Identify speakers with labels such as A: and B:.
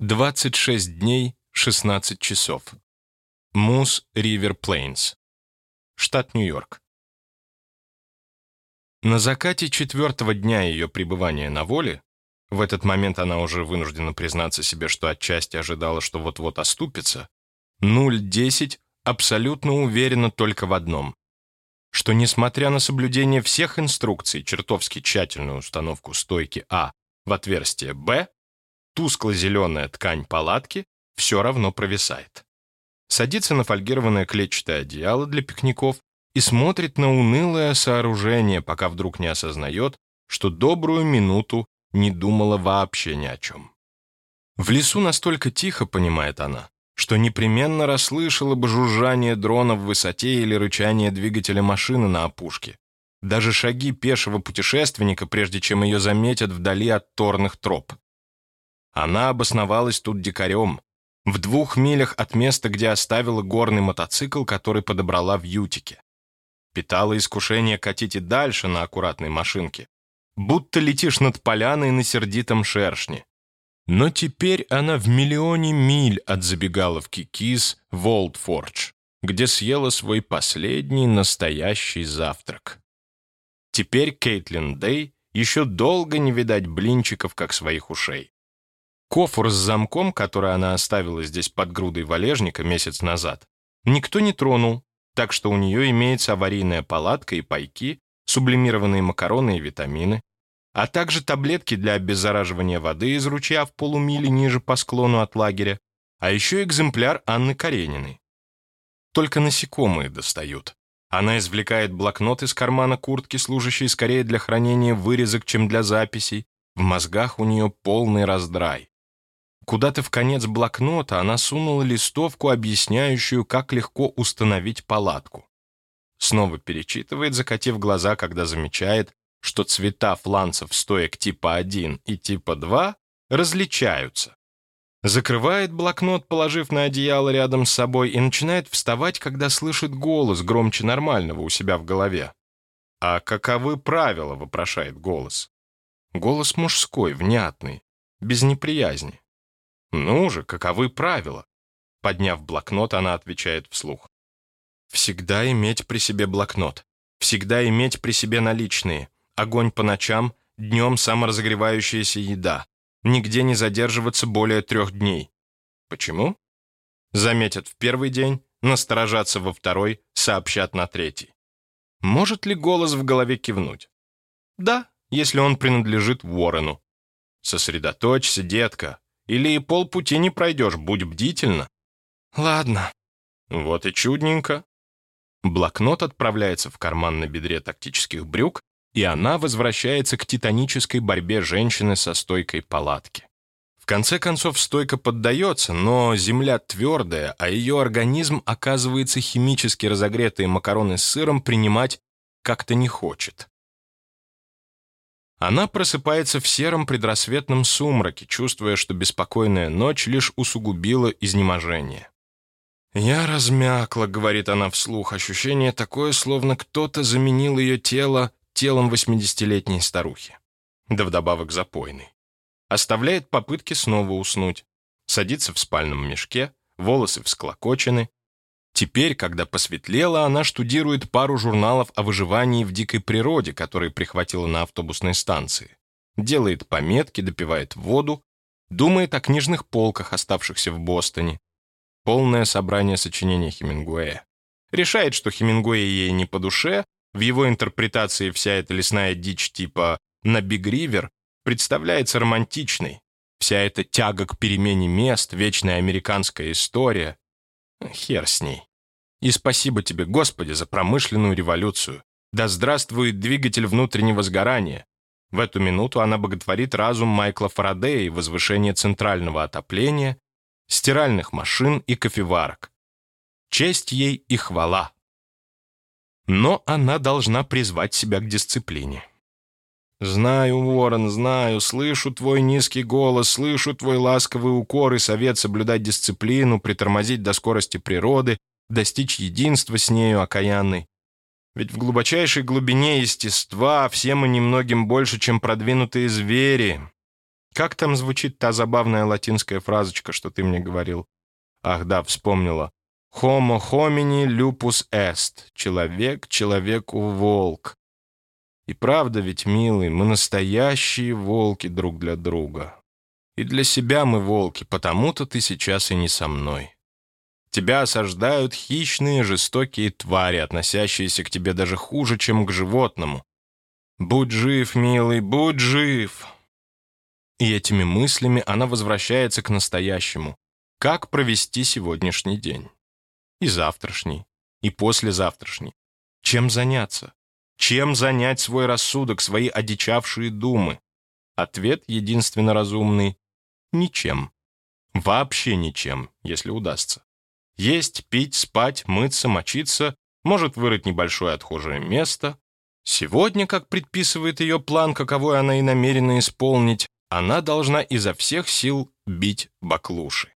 A: 26 дней, 16 часов. Мус Ривер Плейнс. Штат Нью-Йорк. На закате четвертого дня ее пребывания на воле, в этот момент она уже вынуждена признаться себе, что отчасти ожидала, что вот-вот оступится, 010 абсолютно уверена только в одном, что несмотря на соблюдение всех инструкций, чертовски тщательную установку стойки А в отверстие Б, тускло-зеленая ткань палатки все равно провисает. Садится на фольгированное клетчатое одеяло для пикников и смотрит на унылое сооружение, пока вдруг не осознает, что добрую минуту не думала вообще ни о чем. В лесу настолько тихо, понимает она, что непременно расслышала бы жужжание дрона в высоте или рычание двигателя машины на опушке. Даже шаги пешего путешественника, прежде чем ее заметят вдали от торных троп. Она обосновалась тут дикарем, в двух милях от места, где оставила горный мотоцикл, который подобрала в Ютике. Питала искушение катить и дальше на аккуратной машинке, будто летишь над поляной на сердитом шершне. Но теперь она в миллионе миль от забегаловки Киз в Олдфордж, где съела свой последний настоящий завтрак. Теперь Кейтлин Дэй еще долго не видать блинчиков, как своих ушей. Кофр с замком, который она оставила здесь под грудой валежника месяц назад, никто не тронул, так что у нее имеется аварийная палатка и пайки, сублимированные макароны и витамины, а также таблетки для обеззараживания воды из ручья в полумиле ниже по склону от лагеря, а еще экземпляр Анны Карениной. Только насекомые достают. Она извлекает блокнот из кармана куртки, служащий скорее для хранения вырезок, чем для записей. В мозгах у нее полный раздрай. Куда-то в конец блокнота она сунула листовку, объясняющую, как легко установить палатку. Снова перечитывает, закатив глаза, когда замечает, что цвета фланцев стоек типа 1 и типа 2 различаются. Закрывает блокнот, положив на одеяло рядом с собой, и начинает вставать, когда слышит голос громче нормального у себя в голове. «А каковы правила?» — вопрошает голос. Голос мужской, внятный, без неприязни. «Ну же, каковы правила?» Подняв блокнот, она отвечает вслух. «Всегда иметь при себе блокнот. Всегда иметь при себе наличные огонь по ночам, днем саморазогревающаяся еда. Нигде не задерживаться более трех дней. Почему? Заметят в первый день, насторожатся во второй, сообщат на третий. Может ли голос в голове кивнуть? Да, если он принадлежит Уоррену. Сосредоточься, детка, или и полпути не пройдешь, будь бдительна. Ладно. Вот и чудненько. Блокнот отправляется в карман на бедре тактических брюк, и она возвращается к титанической борьбе женщины со стойкой палатки. В конце концов, стойка поддается, но земля твердая, а ее организм, оказывается, химически разогретые макароны с сыром принимать как-то не хочет. Она просыпается в сером предрассветном сумраке, чувствуя, что беспокойная ночь лишь усугубила изнеможение. «Я размякла», — говорит она вслух, ощущение такое, словно кто-то заменил ее тело телом 80-летней старухи. Да вдобавок запойной. Оставляет попытки снова уснуть. Садится в спальном мешке, волосы всклокочены. Теперь, когда посветлело, она штудирует пару журналов о выживании в дикой природе, которые прихватила на автобусной станции. Делает пометки, допивает воду, думает о книжных полках, оставшихся в Бостоне. Полное собрание сочинений Хемингуэя. Решает, что Хемингуэй ей не по душе, в его интерпретации вся эта лесная дичь типа «на Биг-Ривер» представляется романтичной. Вся эта тяга к перемене мест, вечная американская история. Хер с ней. И спасибо тебе, Господи, за промышленную революцию. Да здравствует двигатель внутреннего сгорания. В эту минуту она боготворит разум Майкла Фарадея и возвышение центрального отопления, стиральных машин и кофеварок. Честь ей и хвала но она должна призвать себя к дисциплине. «Знаю, Уоррен, знаю, слышу твой низкий голос, слышу твой ласковый укор и совет соблюдать дисциплину, притормозить до скорости природы, достичь единства с нею окаянной. Ведь в глубочайшей глубине естества все мы немногим больше, чем продвинутые звери. Как там звучит та забавная латинская фразочка, что ты мне говорил? Ах да, вспомнила. Homo homini lupus est. Человек человеку волк. И правда ведь, милый, мы настоящие волки друг для друга. И для себя мы волки, потому-то ты сейчас и не со мной. Тебя осаждают хищные, жестокие твари, относящиеся к тебе даже хуже, чем к животному. Будь жив, милый, будь жив. И этими мыслями она возвращается к настоящему. Как провести сегодняшний день? И завтрашний, и послезавтрашний. Чем заняться? Чем занять свой рассудок, свои одичавшие думы? Ответ единственно разумный — ничем. Вообще ничем, если удастся. Есть, пить, спать, мыться, мочиться, может вырыть небольшое отхожее место. Сегодня, как предписывает ее план, каковой она и намерена исполнить, она должна изо всех сил бить баклуши.